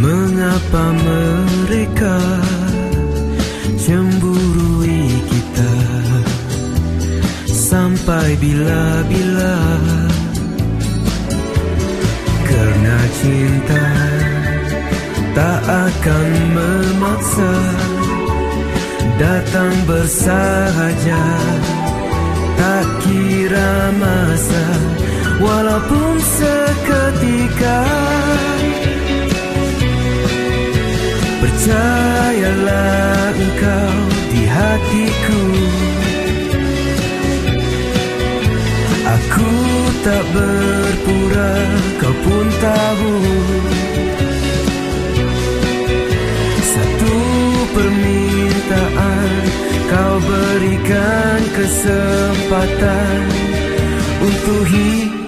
Mengapa mereka cemburui kita? Sampai bila-bila? Kerana cinta tak akan memaksa Datang bersahaja. Tak kira masa Walaupun seketika hatiku. Aku tak berpura kau pun tahu. Satu permintaan kau berikan kesempatan Untuk hidup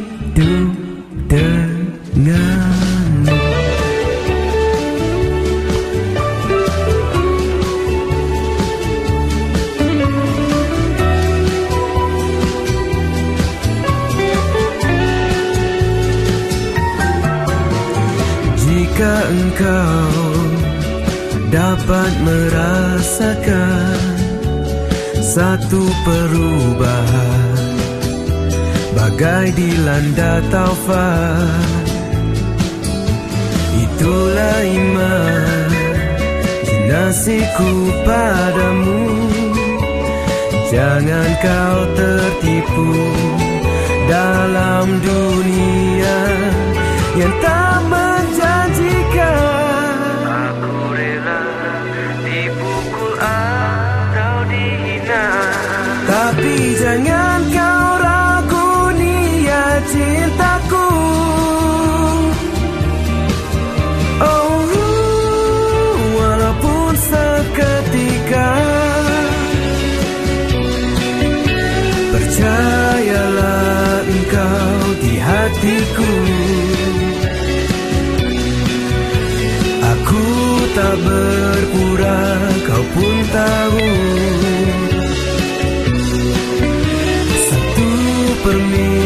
engkau dapat merasakan satu perubahan. Bagai dilanda taufan itulah iman. Jenasiku padamu jangan kau tertipu dalam dunia yang tak Engkau di hatiku. Aku tak berpura kau pun tahu. Satu permintaan